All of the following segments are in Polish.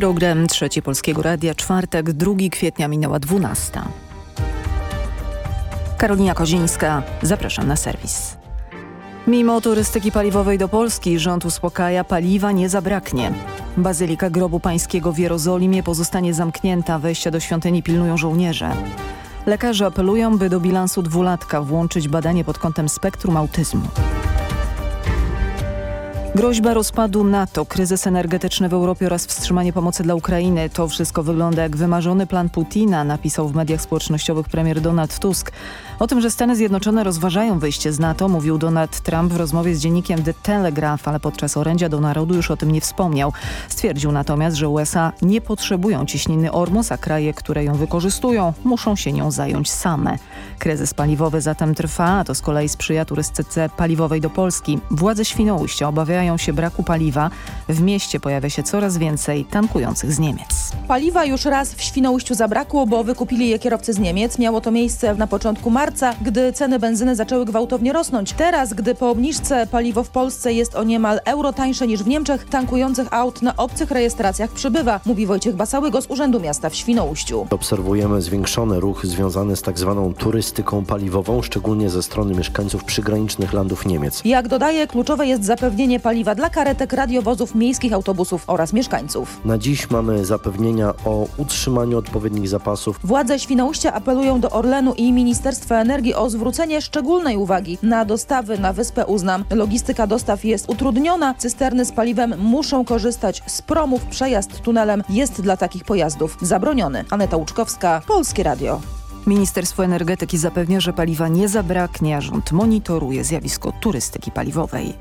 Program Trzeci Polskiego Radia, czwartek, 2 kwietnia minęła 12. Karolina Kozińska, zapraszam na serwis. Mimo turystyki paliwowej do Polski rząd uspokaja, paliwa nie zabraknie. Bazylika Grobu Pańskiego w Jerozolimie pozostanie zamknięta, wejścia do świątyni pilnują żołnierze. Lekarze apelują, by do bilansu dwulatka włączyć badanie pod kątem spektrum autyzmu. Groźba rozpadu NATO, kryzys energetyczny w Europie oraz wstrzymanie pomocy dla Ukrainy. To wszystko wygląda jak wymarzony plan Putina, napisał w mediach społecznościowych premier Donald Tusk. O tym, że Stany Zjednoczone rozważają wyjście z NATO, mówił Donald Trump w rozmowie z dziennikiem The Telegraph, ale podczas orędzia do narodu już o tym nie wspomniał. Stwierdził natomiast, że USA nie potrzebują ciśniny Ormus, a kraje, które ją wykorzystują, muszą się nią zająć same. Kryzys paliwowy zatem trwa, a to z kolei sprzyja turystyce paliwowej do Polski. Władze Świnoujścia obawiają się braku paliwa. W mieście pojawia się coraz więcej tankujących z Niemiec. Paliwa już raz w Świnoujściu zabrakło, bo wykupili je kierowcy z Niemiec. Miało to miejsce na początku marca, gdy ceny benzyny zaczęły gwałtownie rosnąć. Teraz, gdy po obniżce paliwo w Polsce jest o niemal euro tańsze niż w Niemczech, tankujących aut na obcych rejestracjach przybywa, mówi Wojciech Basałygo z Urzędu Miasta w Świnoujściu. Obserwujemy zwiększony ruch związany z tak zwaną turystyką paliwową, szczególnie ze strony mieszkańców przygranicznych landów Niemiec. Jak dodaje, kluczowe jest zapewnienie paliwa dla karetek, radiowozów, miejskich autobusów oraz mieszkańców. Na dziś mamy zapewnienia o utrzymaniu odpowiednich zapasów. Władze Świnoujścia apelują do Orlenu i Ministerstwa Energii o zwrócenie szczególnej uwagi na dostawy na wyspę Uznam. Logistyka dostaw jest utrudniona, cysterny z paliwem muszą korzystać z promów, przejazd tunelem jest dla takich pojazdów zabroniony. Aneta Łuczkowska, Polskie Radio. Ministerstwo Energetyki zapewnia, że paliwa nie zabraknie, a rząd monitoruje zjawisko turystyki paliwowej.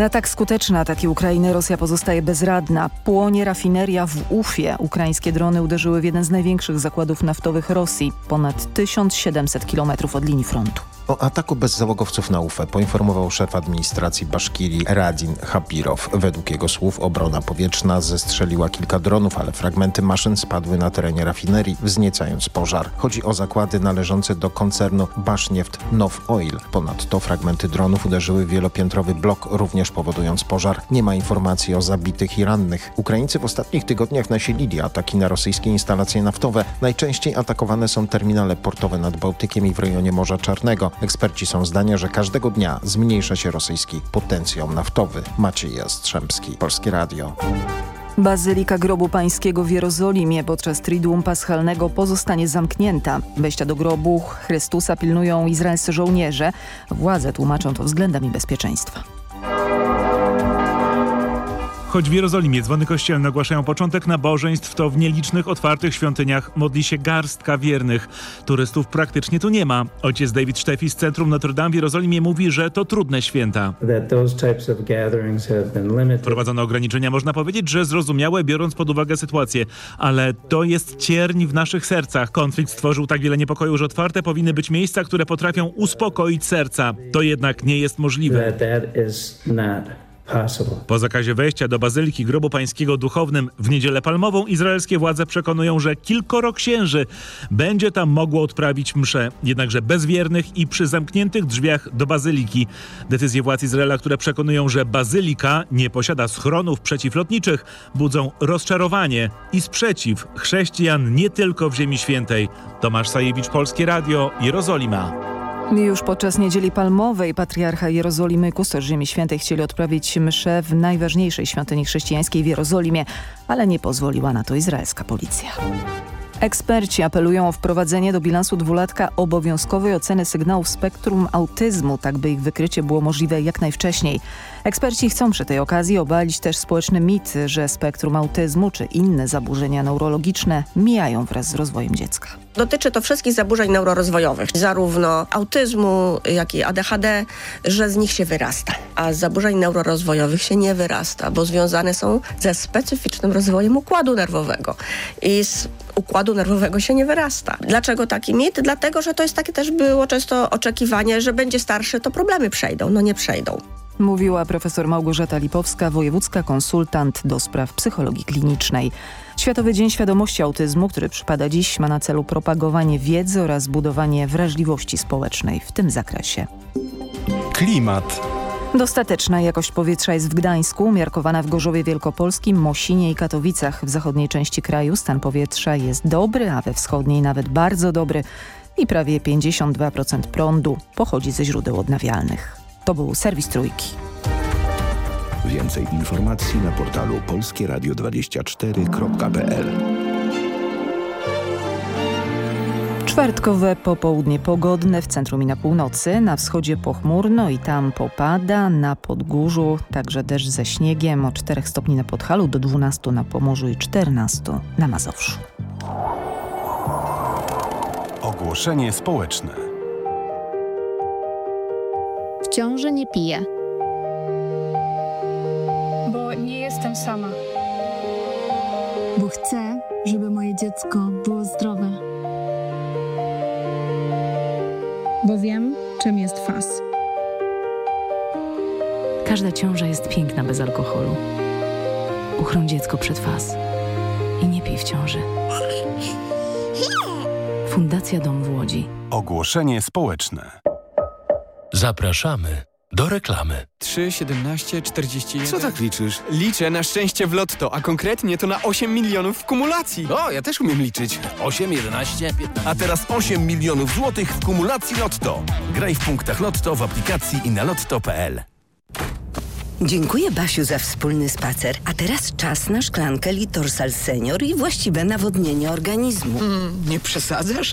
Na tak skuteczne ataki Ukrainy Rosja pozostaje bezradna. Płonie rafineria w Ufie. Ukraińskie drony uderzyły w jeden z największych zakładów naftowych Rosji, ponad 1700 km od linii frontu. O ataku bezzałogowców na UFE poinformował szef administracji Baszkirii Radin Hapirow. Według jego słów obrona powietrzna zestrzeliła kilka dronów, ale fragmenty maszyn spadły na terenie rafinerii, wzniecając pożar. Chodzi o zakłady należące do koncernu Basznieft Now Oil. Ponadto fragmenty dronów uderzyły w wielopiętrowy blok, również powodując pożar. Nie ma informacji o zabitych i rannych. Ukraińcy w ostatnich tygodniach nasilili ataki na rosyjskie instalacje naftowe. Najczęściej atakowane są terminale portowe nad Bałtykiem i w rejonie Morza Czarnego. Eksperci są zdania, że każdego dnia zmniejsza się rosyjski potencjał naftowy. Maciej Jastrzębski, Polskie Radio. Bazylika Grobu Pańskiego w Jerozolimie podczas Triduum Paschalnego pozostanie zamknięta. Wejścia do grobu Chrystusa pilnują izraelscy żołnierze. Władze tłumaczą to względami bezpieczeństwa. Choć w Jerozolimie dzwony kościelne ogłaszają początek nabożeństw, to w nielicznych otwartych świątyniach modli się garstka wiernych. Turystów praktycznie tu nie ma. Ojciec David Steffi z Centrum Notre Dame w Jerozolimie mówi, że to trudne święta. Wprowadzono ograniczenia, można powiedzieć, że zrozumiałe, biorąc pod uwagę sytuację. Ale to jest cierń w naszych sercach. Konflikt stworzył tak wiele niepokoju, że otwarte powinny być miejsca, które potrafią uspokoić serca. To jednak nie jest możliwe. Po zakazie wejścia do Bazyliki Grobu Pańskiego duchownym w Niedzielę Palmową izraelskie władze przekonują, że kilkoro księży będzie tam mogło odprawić mszę, jednakże bez wiernych i przy zamkniętych drzwiach do Bazyliki. Decyzje władz Izraela, które przekonują, że Bazylika nie posiada schronów przeciwlotniczych, budzą rozczarowanie i sprzeciw chrześcijan nie tylko w Ziemi Świętej. Tomasz Sajewicz, Polskie Radio, Jerozolima. Już podczas Niedzieli Palmowej patriarcha Jerozolimy, kustosz Ziemi Świętej chcieli odprawić mszę w najważniejszej świątyni chrześcijańskiej w Jerozolimie, ale nie pozwoliła na to izraelska policja. Eksperci apelują o wprowadzenie do bilansu dwulatka obowiązkowej oceny sygnałów spektrum autyzmu, tak by ich wykrycie było możliwe jak najwcześniej. Eksperci chcą przy tej okazji obalić też społeczny mit, że spektrum autyzmu czy inne zaburzenia neurologiczne mijają wraz z rozwojem dziecka. Dotyczy to wszystkich zaburzeń neurorozwojowych, zarówno autyzmu, jak i ADHD, że z nich się wyrasta, a z zaburzeń neurorozwojowych się nie wyrasta, bo związane są ze specyficznym rozwojem układu nerwowego i z układu nerwowego się nie wyrasta. Dlaczego taki mit? Dlatego, że to jest takie też było często oczekiwanie, że będzie starszy, to problemy przejdą. No nie przejdą. Mówiła profesor Małgorzata Lipowska, wojewódzka konsultant do spraw psychologii klinicznej. Światowy Dzień Świadomości Autyzmu, który przypada dziś, ma na celu propagowanie wiedzy oraz budowanie wrażliwości społecznej w tym zakresie. Klimat. Dostateczna jakość powietrza jest w Gdańsku, umiarkowana w Gorzowie Wielkopolskim, Mosinie i Katowicach. W zachodniej części kraju stan powietrza jest dobry, a we wschodniej nawet bardzo dobry i prawie 52% prądu pochodzi ze źródeł odnawialnych. To był serwis Trójki. Więcej informacji na portalu polskieradio24.pl Czwartkowe popołudnie pogodne w centrum i na północy, na wschodzie pochmurno i tam popada, na Podgórzu także deszcz ze śniegiem o 4 stopni na Podhalu do 12 na Pomorzu i 14 na Mazowszu. Ogłoszenie społeczne. W ciąży nie piję. Bo nie jestem sama. Bo chcę, żeby moje dziecko było zdrowe. Bo wiem, czym jest fas. Każda ciąża jest piękna bez alkoholu. Uchroń dziecko przed fas. I nie pij w ciąży. Fundacja Dom w Łodzi. Ogłoszenie społeczne. Zapraszamy do reklamy. 3, 17, 41. Co tak liczysz? Liczę na szczęście w lotto, a konkretnie to na 8 milionów w kumulacji. O, ja też umiem liczyć. 8, 11, 15. A teraz 8 milionów złotych w kumulacji Lotto. Graj w punktach Lotto w aplikacji i na lotto.pl. Dziękuję Basiu za wspólny spacer. A teraz czas na szklankę Litorsal Senior i właściwe nawodnienie organizmu. Mm, nie przesadzasz?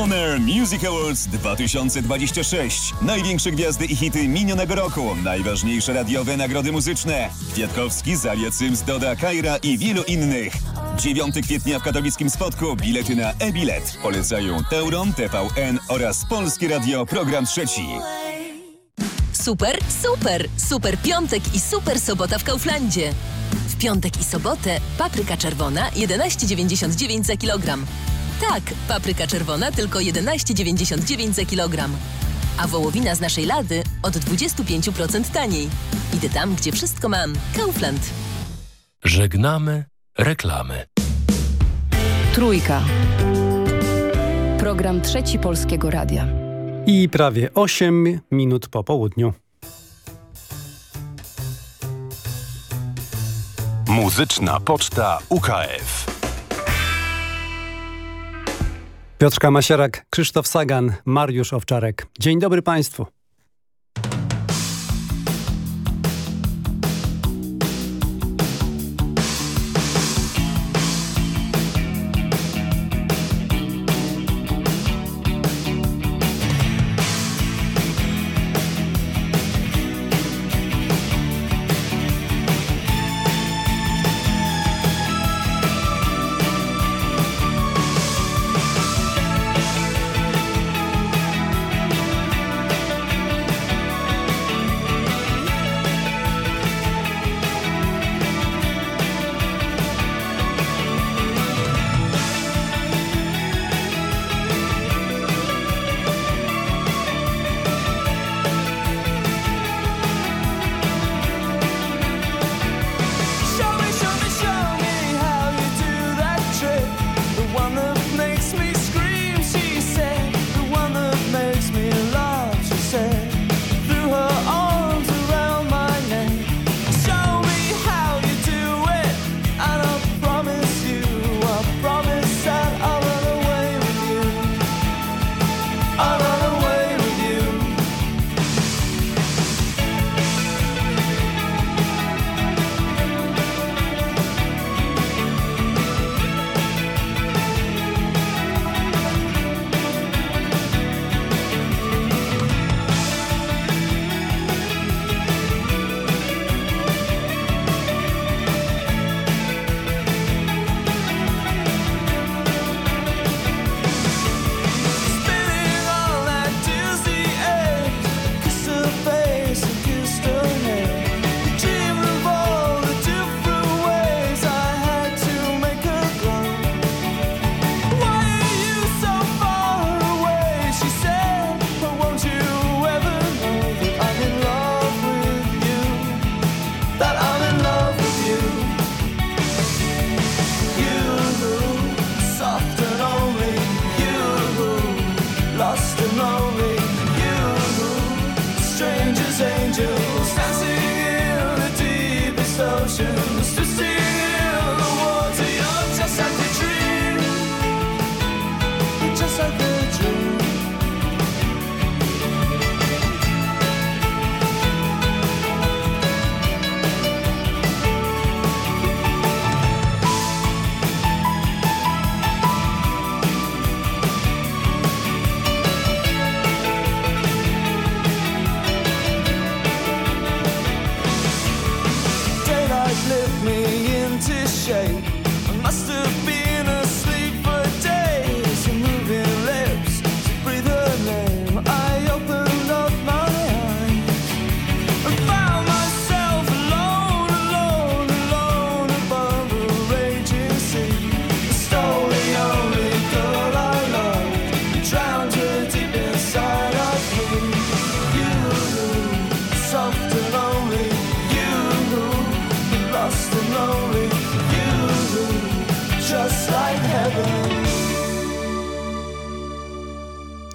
Honor Music Awards 2026. Największe gwiazdy i hity minionego roku. Najważniejsze radiowe nagrody muzyczne. Kwiatkowski, Zalia Cyms, Doda, Kajra i wielu innych. 9 kwietnia w katowickim spotku bilety na e-bilet. Polecają Teuron, TVN oraz Polskie Radio Program Trzeci. Super, super, super piątek i super sobota w Kauflandzie. W piątek i sobotę papryka czerwona 11,99 za kilogram. Tak, papryka czerwona tylko 11,99 za kilogram. A wołowina z naszej lady od 25% taniej. Idę tam, gdzie wszystko mam. Kaufland. Żegnamy reklamy. Trójka. Program Trzeci Polskiego Radia. I prawie 8 minut po południu. Muzyczna Poczta UKF. Piotrka Masierak, Krzysztof Sagan, Mariusz Owczarek. Dzień dobry Państwu.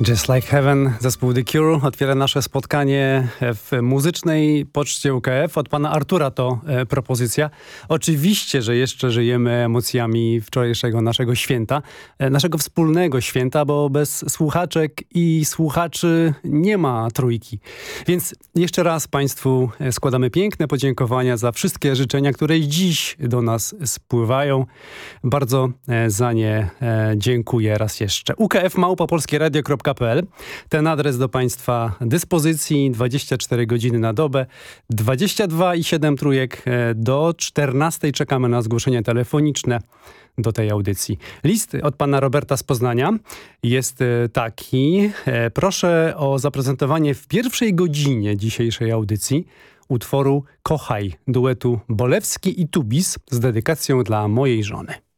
Just Like Heaven, zespół The Cure otwiera nasze spotkanie w muzycznej poczcie UKF. Od pana Artura to e, propozycja. Oczywiście, że jeszcze żyjemy emocjami wczorajszego naszego święta, e, naszego wspólnego święta, bo bez słuchaczek i słuchaczy nie ma trójki. Więc jeszcze raz państwu e, składamy piękne podziękowania za wszystkie życzenia, które dziś do nas spływają. Bardzo e, za nie e, dziękuję raz jeszcze. UKF małpa Ten adres do Państwa dyspozycji 24 godziny na dobę, 22 i 7 trójek e, do 14 czekamy na zgłoszenia telefoniczne do tej audycji. List od pana Roberta z Poznania jest e, taki. E, Proszę o zaprezentowanie w pierwszej godzinie dzisiejszej audycji utworu Kochaj duetu Bolewski i Tubis z dedykacją dla mojej żony.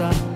A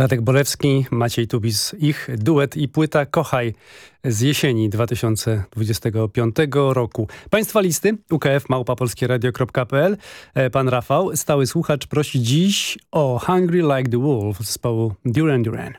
Renatek Bolewski, Maciej Tubis, ich duet i płyta Kochaj z jesieni 2025 roku. Państwa listy ukfmałpapolskieradio.pl e, Pan Rafał, stały słuchacz, prosi dziś o Hungry Like the Wolf z zespołu Duran Duran.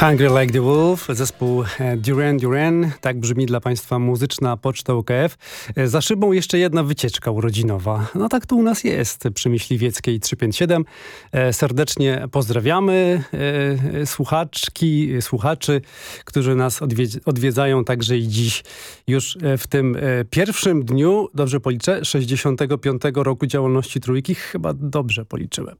Hungry Like the Wolf, zespół e, Duran Duran, tak brzmi dla Państwa muzyczna poczta UKF. E, za szybą jeszcze jedna wycieczka urodzinowa. No tak tu u nas jest, przy Myśliwieckiej 357. E, serdecznie pozdrawiamy słuchaczki, słuchaczy, którzy nas odwiedzają także i dziś już w tym pierwszym dniu, dobrze policzę, 65 roku działalności Trójki, chyba dobrze policzyłem.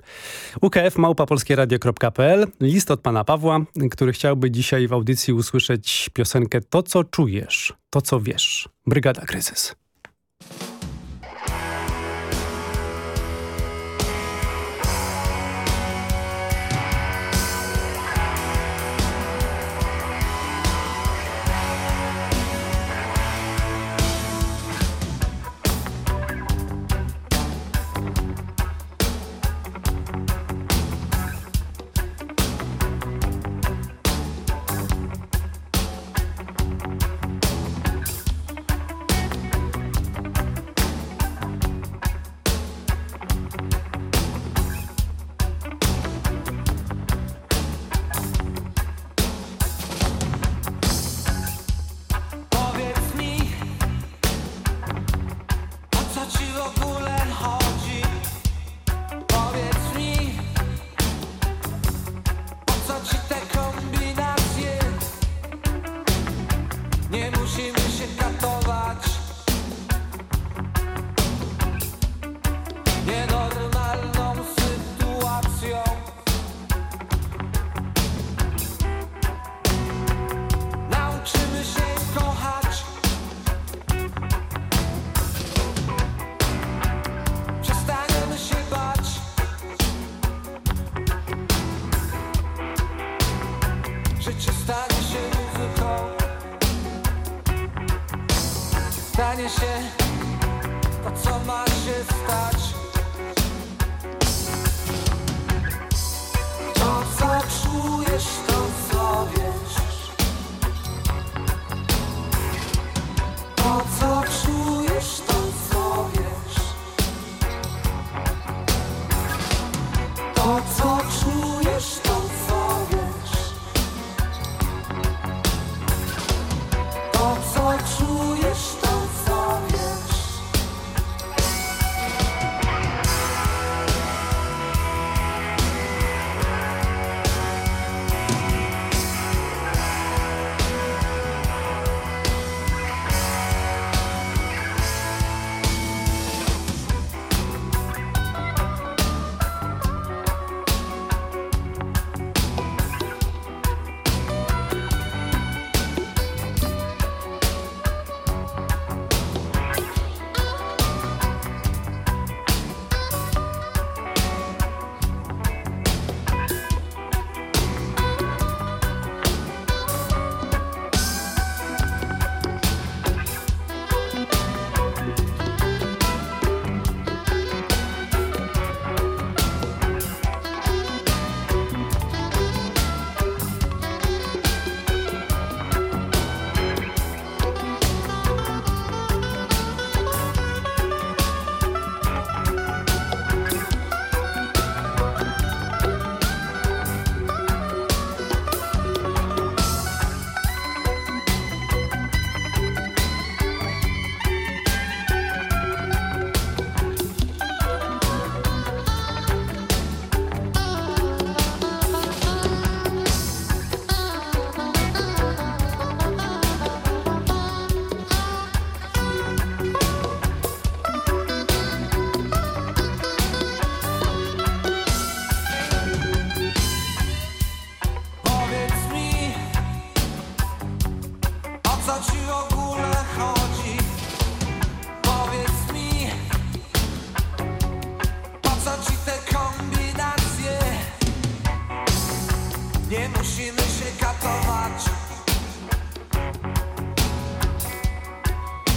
UKF małpa polskieradio.pl, list od Pana Pawła, który chciałby dzisiaj w audycji usłyszeć piosenkę To, co czujesz, to, co wiesz. Brygada Kryzys.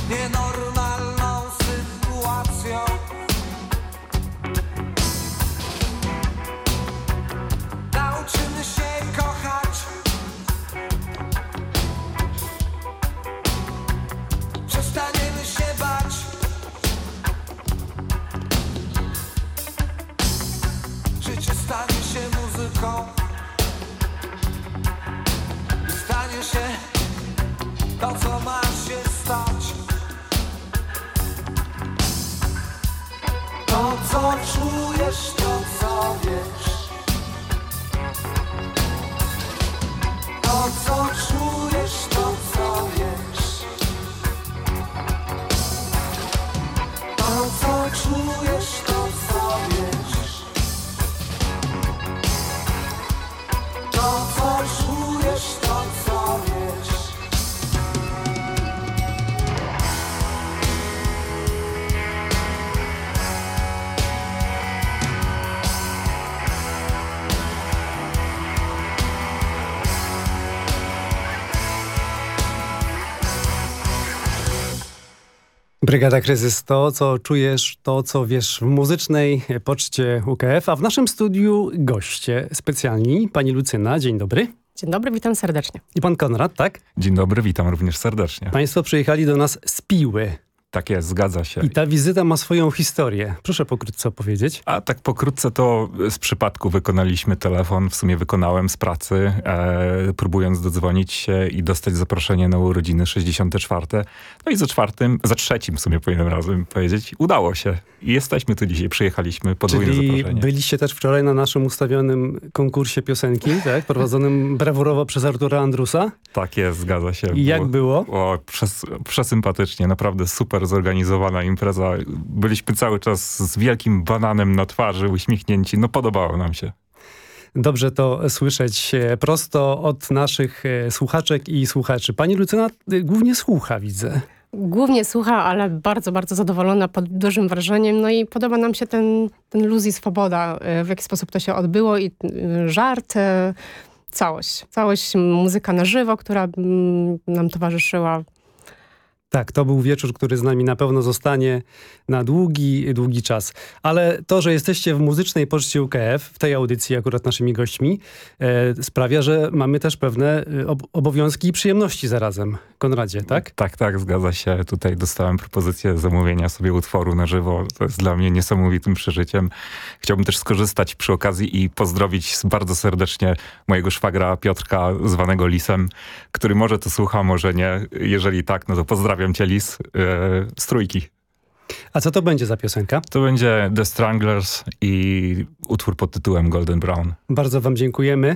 Ne normal Brygada Kryzys to, co czujesz, to, co wiesz w muzycznej poczcie UKF, a w naszym studiu goście specjalni. Pani Lucyna, dzień dobry. Dzień dobry, witam serdecznie. I pan Konrad, tak? Dzień dobry, witam również serdecznie. Państwo przyjechali do nas z Piły. Tak jest, zgadza się. I ta wizyta ma swoją historię. Proszę pokrótce opowiedzieć. A tak pokrótce to z przypadku wykonaliśmy telefon, w sumie wykonałem z pracy, e, próbując dodzwonić się i dostać zaproszenie na urodziny 64. No i za czwartym, za trzecim w sumie powinienem razem powiedzieć, udało się. I jesteśmy tu dzisiaj, przyjechaliśmy, podwójne Czyli zaproszenie. byliście też wczoraj na naszym ustawionym konkursie piosenki, tak? Prowadzonym brawurowo przez Artura Andrusa. Tak jest, zgadza się. I jak było? O, przes, przesympatycznie, naprawdę super zorganizowana impreza. Byliśmy cały czas z wielkim bananem na twarzy, uśmiechnięci. No podobało nam się. Dobrze to słyszeć e, prosto od naszych e, słuchaczek i słuchaczy. Pani Lucyna e, głównie słucha, widzę. Głównie słucha, ale bardzo, bardzo zadowolona, pod dużym wrażeniem. No i podoba nam się ten, ten luz i swoboda, w jaki sposób to się odbyło i żart, całość. Całość, muzyka na żywo, która nam towarzyszyła. Tak, to był wieczór, który z nami na pewno zostanie na długi, długi czas. Ale to, że jesteście w muzycznej poczcie UKF, w tej audycji akurat naszymi gośćmi, e, sprawia, że mamy też pewne e, ob obowiązki i przyjemności zarazem. Konradzie, tak? Tak, tak, zgadza się. Tutaj dostałem propozycję zamówienia sobie utworu na żywo. To jest dla mnie niesamowitym przeżyciem. Chciałbym też skorzystać przy okazji i pozdrowić bardzo serdecznie mojego szwagra Piotrka, zwanego Lisem, który może to słucha, może nie. Jeżeli tak, no to pozdrawiam Pozdrawiam cię, Lis, yy, z trójki. A co to będzie za piosenka? To będzie The Stranglers i utwór pod tytułem Golden Brown. Bardzo wam dziękujemy.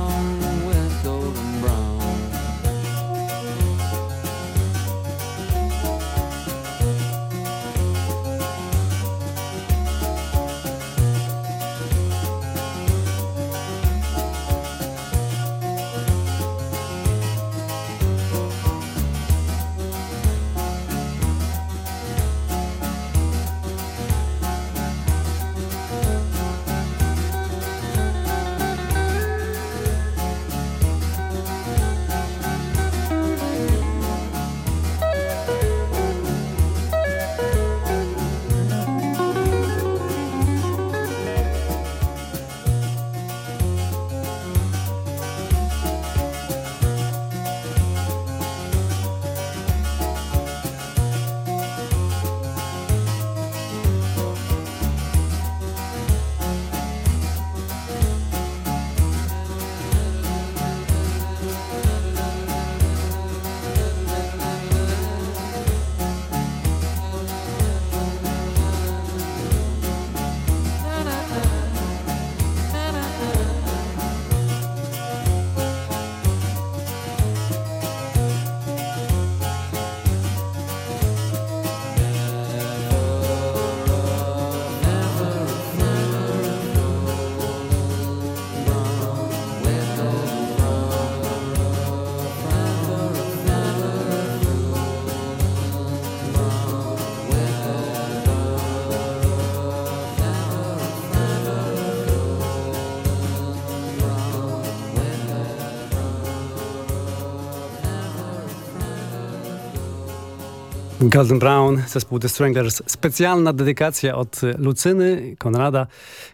Golden Brown, zespół The Stranglers. Specjalna dedykacja od Lucyny, Konrada,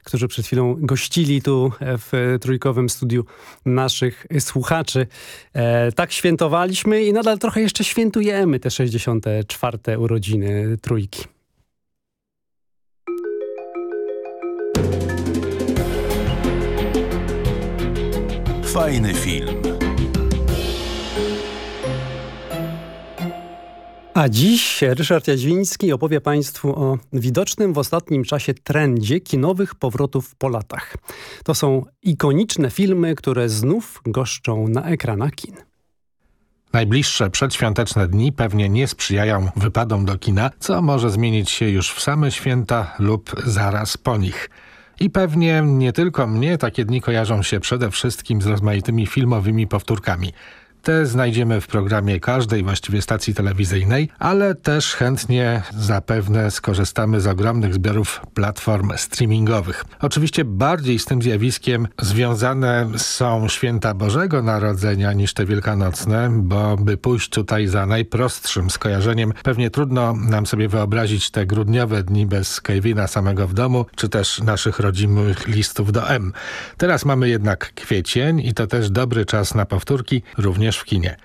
którzy przed chwilą gościli tu w trójkowym studiu naszych słuchaczy. E, tak świętowaliśmy i nadal trochę jeszcze świętujemy te 64. urodziny trójki. Fajny film. A dziś Ryszard Jaźwiński opowie Państwu o widocznym w ostatnim czasie trendzie kinowych powrotów po latach. To są ikoniczne filmy, które znów goszczą na ekranach kin. Najbliższe przedświąteczne dni pewnie nie sprzyjają wypadom do kina, co może zmienić się już w same święta lub zaraz po nich. I pewnie nie tylko mnie takie dni kojarzą się przede wszystkim z rozmaitymi filmowymi powtórkami – Te znajdziemy w programie każdej właściwie stacji telewizyjnej, ale też chętnie zapewne skorzystamy z ogromnych zbiorów platform streamingowych. Oczywiście bardziej z tym zjawiskiem związane są święta Bożego Narodzenia niż te wielkanocne, bo by pójść tutaj za najprostszym skojarzeniem, pewnie trudno nam sobie wyobrazić te grudniowe dni bez Kevina samego w domu, czy też naszych rodzimych listów do M. Teraz mamy jednak kwiecień i to też dobry czas na powtórki, również w kinie.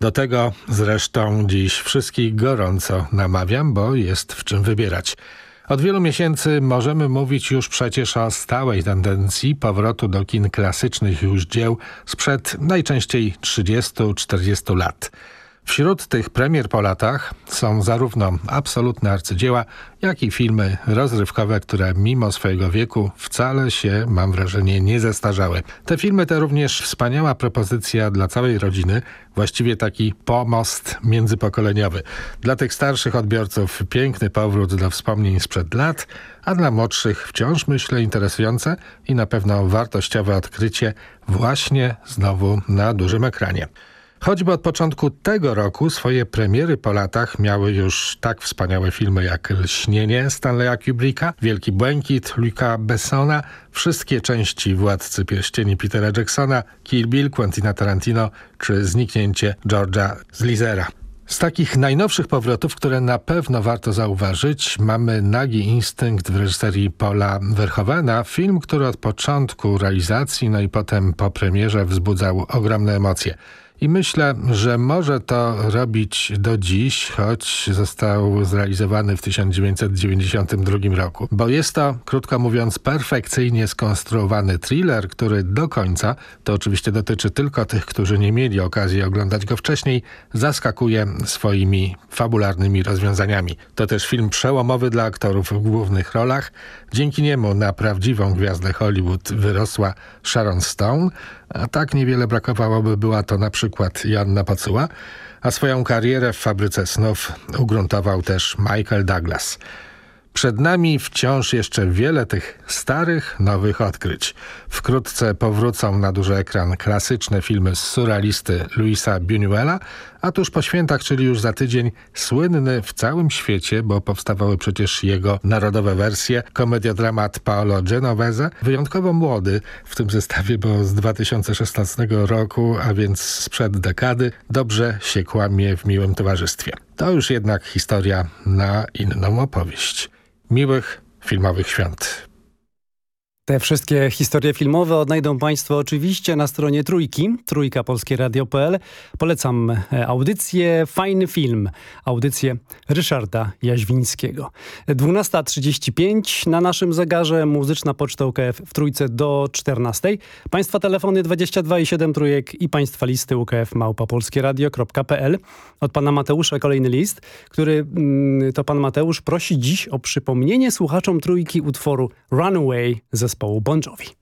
Do tego zresztą dziś wszystkich gorąco namawiam, bo jest w czym wybierać. Od wielu miesięcy możemy mówić już przecież o stałej tendencji powrotu do kin klasycznych już dzieł sprzed najczęściej 30-40 lat. Wśród tych premier po latach są zarówno absolutne arcydzieła, jak i filmy rozrywkowe, które mimo swojego wieku wcale się, mam wrażenie, nie zestarzały. Te filmy to również wspaniała propozycja dla całej rodziny, właściwie taki pomost międzypokoleniowy. Dla tych starszych odbiorców piękny powrót do wspomnień sprzed lat, a dla młodszych wciąż myślę interesujące i na pewno wartościowe odkrycie właśnie znowu na dużym ekranie. Choćby od początku tego roku swoje premiery po latach miały już tak wspaniałe filmy jak Lśnienie Stanleya Kubricka, Wielki Błękit Luca Bessona, wszystkie części Władcy Pierścieni Petera Jacksona, Kill Bill Quentina Tarantino czy Zniknięcie George'a Zlizera. Z takich najnowszych powrotów, które na pewno warto zauważyć, mamy Nagi Instynkt w reżyserii Paula Verhoevena, film, który od początku realizacji, no i potem po premierze wzbudzał ogromne emocje. I myślę, że może to robić do dziś, choć został zrealizowany w 1992 roku. Bo jest to, krótko mówiąc, perfekcyjnie skonstruowany thriller, który do końca, to oczywiście dotyczy tylko tych, którzy nie mieli okazji oglądać go wcześniej, zaskakuje swoimi fabularnymi rozwiązaniami. To też film przełomowy dla aktorów w głównych rolach. Dzięki niemu na prawdziwą gwiazdę Hollywood wyrosła Sharon Stone, a tak niewiele brakowałoby była to na przykład Janna Pacuła, a swoją karierę w fabryce snów ugruntował też Michael Douglas. Przed nami wciąż jeszcze wiele tych starych, nowych odkryć. Wkrótce powrócą na duży ekran klasyczne filmy z surrealisty Luisa Buñuela, a tuż po świętach, czyli już za tydzień, słynny w całym świecie, bo powstawały przecież jego narodowe wersje, komediodramat Paolo Genovese, wyjątkowo młody w tym zestawie, bo z 2016 roku, a więc sprzed dekady, dobrze się kłamie w miłym towarzystwie. To już jednak historia na inną opowieść. Miłych filmowych świąt. Te wszystkie historie filmowe odnajdą Państwo oczywiście na stronie Trójki, trójkapolskieradio.pl. Polecam audycję Fajny Film, audycję Ryszarda Jaźwińskiego. 12.35 na naszym zegarze, muzyczna poczta UKF w Trójce do 14. Państwa telefony 22 i 7 trójek i Państwa listy UKF małpapolskieradio.pl. Od Pana Mateusza kolejny list, który to Pan Mateusz prosi dziś o przypomnienie słuchaczom Trójki utworu Runaway zespołu Bon Jovi.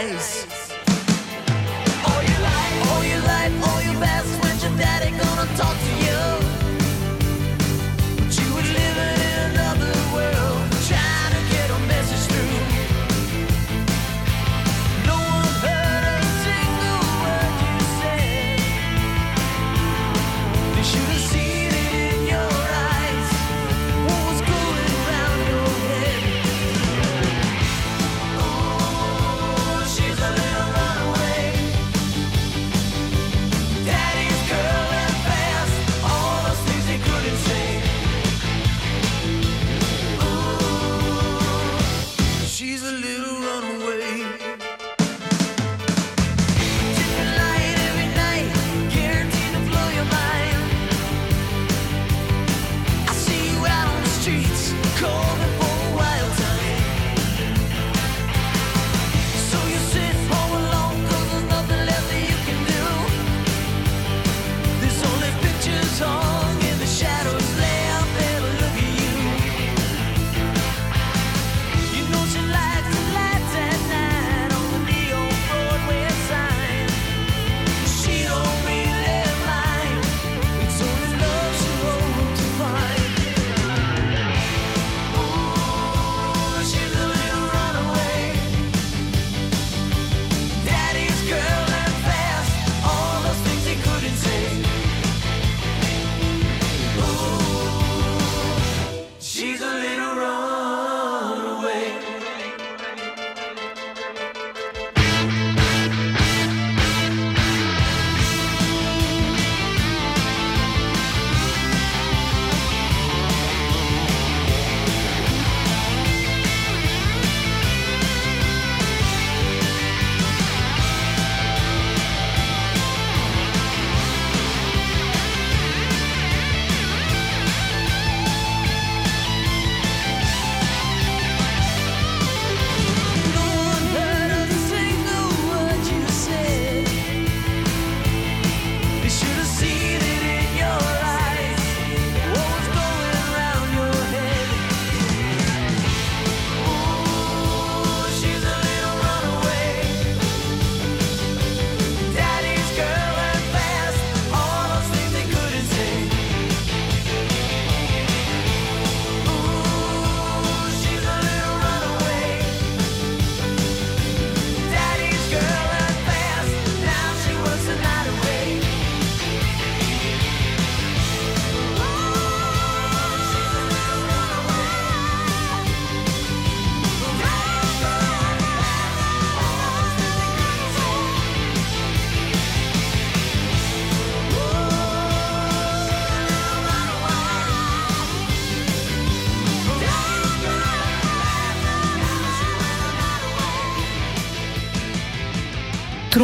Eyes. All your life, all your life, all your past, when's your daddy gonna talk to you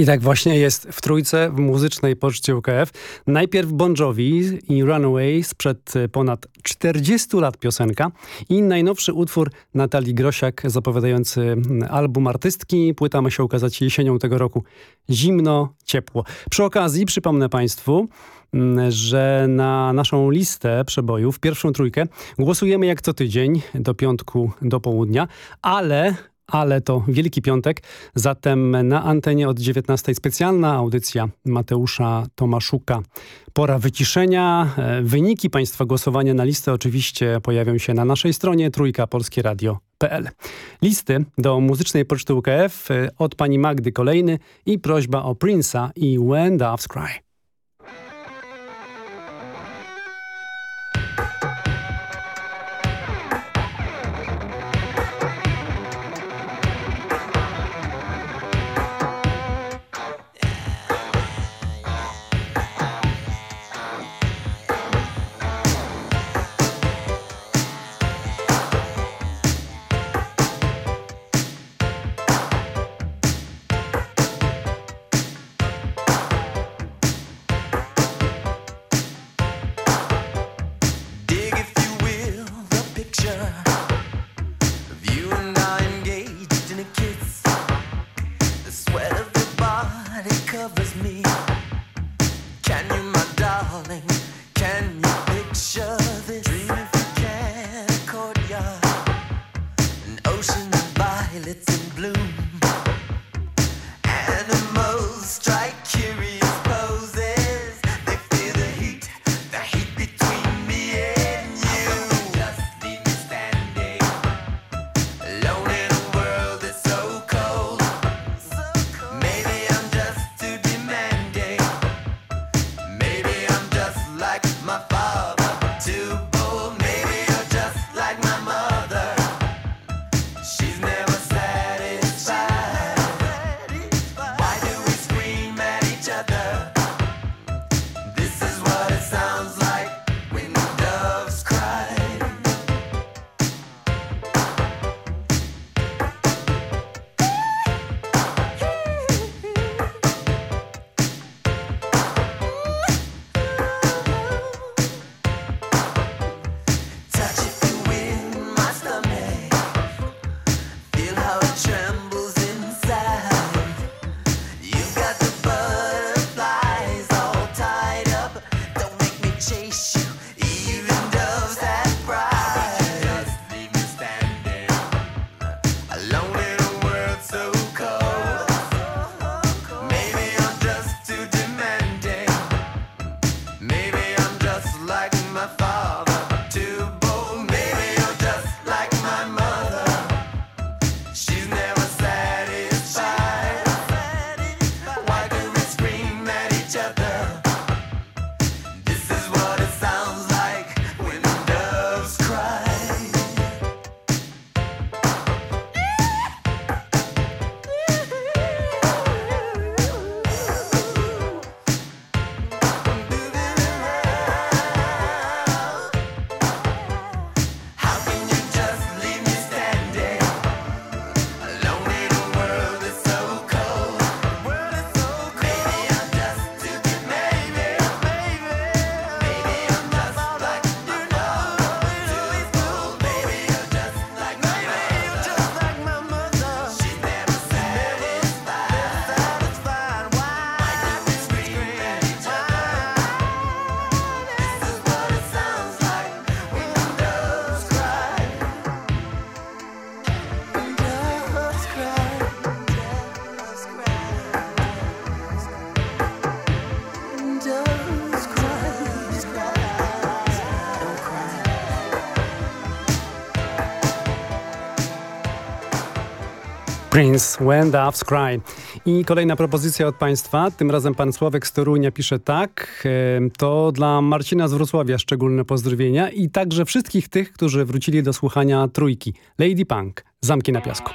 I tak właśnie jest w trójce w muzycznej poczcie UKF. Najpierw Bon Jovi i Runaway sprzed ponad 40 lat piosenka i najnowszy utwór Natalii Grosiak zapowiadający album artystki. Płyta ma się ukazać jesienią tego roku. Zimno, ciepło. Przy okazji przypomnę Państwu, mm, że na naszą listę przebojów, pierwszą trójkę, głosujemy jak co tydzień do piątku do południa, ale ale to Wielki Piątek, zatem na antenie od 19 specjalna audycja Mateusza Tomaszuka. Pora wyciszenia. E, Wyniki Państwa głosowania na listę oczywiście pojawią się na naszej stronie trójkapolskieradio.pl. Listy do muzycznej poczty UKF e, od pani Magdy kolejny i prośba o Prince'a i When Doves Cry. Prince, When Doves Cry. I kolejna propozycja od Państwa. Tym razem Pan Sławek z Torunia pisze tak. To dla Marcina z Wrocławia szczególne pozdrowienia i także wszystkich tych, którzy wrócili do słuchania trójki. Lady Punk, Zamki na Piasku.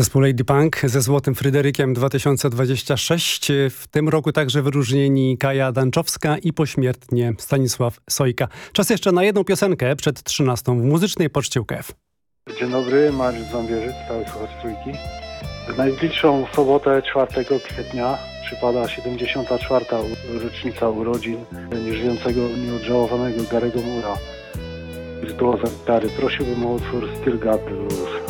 Zespół Lady Punk ze Złotym Fryderykiem 2026. W tym roku także wyróżnieni Kaja Danczowska i pośmiertnie Stanisław Sojka. Czas jeszcze na jedną piosenkę przed 13 w Muzycznej Poczcie UKF. Dzień dobry, Mariusz Zambierzyc, stały słuchacz trójki. W najbliższą sobotę 4 kwietnia przypada 74. rocznica urodzin nieżyjącego, nieodżałowanego Garego Mura. Z głosa gitary prosiłbym o utwór Still the Blues.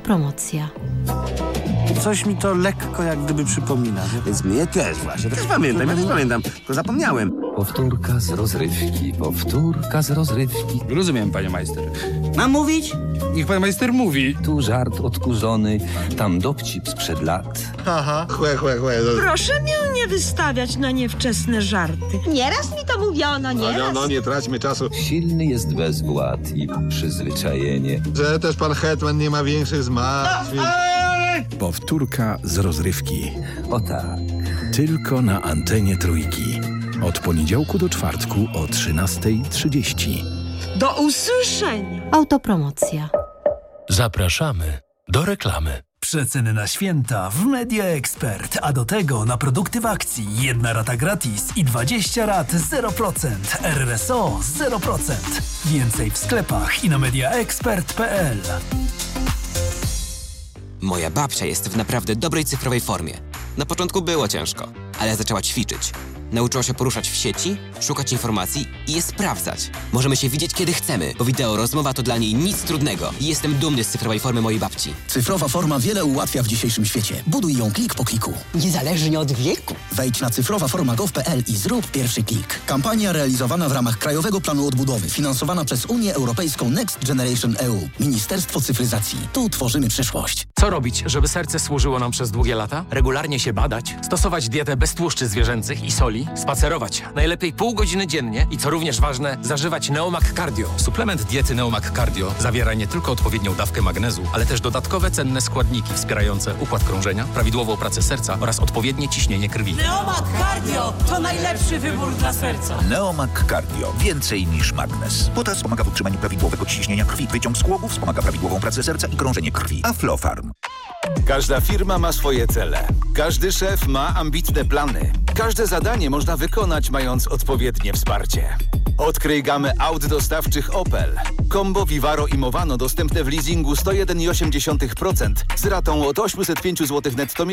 Autopromocja. Coś mi to lekko jak gdyby przypomina. Więc mnie też właśnie. Też pamiętam, ja też pamiętam, tylko zapomniałem. Powtórka z rozrywki, powtórka z rozrywki. Rozumiem, panie majster. Mam mówić? Niech pan majster mówi. Tu żart odkurzony, tam dowcip sprzed lat. Aha, chłe, chłe, chłe. Proszę mnie nie wystawiać na niewczesne żarty. Nieraz mi to mówiono, nieraz. No, no, nie traćmy czasu. Silny jest bezwład i przyzwyczajenie. Że też pan Hetman nie ma większych zmartwień. Powtórka z rozrywki. O tak. Tylko na antenie trójki. Od poniedziałku do czwartku o 13.30. Do usłyszenia. Autopromocja. Zapraszamy do reklamy. Przeceny na święta w Media Expert, a do tego na produkty w akcji. Jedna rata gratis i 20 rat 0%. RSO 0%. Więcej w sklepach i na mediaexpert.pl. Moja babcia jest w naprawdę dobrej cyfrowej formie. Na początku było ciężko, ale zaczęła ćwiczyć. Nauczyła się poruszać w sieci, szukać informacji i je sprawdzać. Możemy się widzieć kiedy chcemy, bo wideo rozmowa to dla niej nic trudnego. I jestem dumny z cyfrowej formy mojej babci. Cyfrowa forma wiele ułatwia w dzisiejszym świecie. Buduj ją klik po kliku. Niezależnie od wieku. Wejdź na cyfrowaforma.gov.pl i zrób pierwszy klik. Kampania realizowana w ramach Krajowego Planu Odbudowy, finansowana przez Unię Europejską Next Generation EU. Ministerstwo Cyfryzacji. Tu tworzymy przyszłość. Co robić, żeby serce służyło nam przez długie lata? Regularnie się badać, stosować dietę bez tłuszczy zwierzęcych i soli, spacerować, najlepiej pół godziny dziennie i co również ważne, zażywać Neomac Cardio. Suplement diety Neomac Cardio zawiera nie tylko odpowiednią dawkę magnezu, ale też dodatkowe cenne składniki wspierające układ krążenia, prawidłową pracę serca oraz odpowiednie ciśnienie krwi. Neomat Cardio to najlepszy wybór dla serca. Neomac Cardio. Więcej niż magnes. Potas wspomaga w utrzymaniu prawidłowego ciśnienia krwi. Wyciąg z wspomaga prawidłową pracę serca i krążenie krwi. Aflofarm. Każda firma ma swoje cele. Każdy szef ma ambitne plany. Każde można wykonać mając odpowiednie wsparcie. Odkryj gamę aut dostawczych Opel. Combo, Vivaro i Movano dostępne w leasingu 101,8% z ratą od 805 zł netto miesięcznie.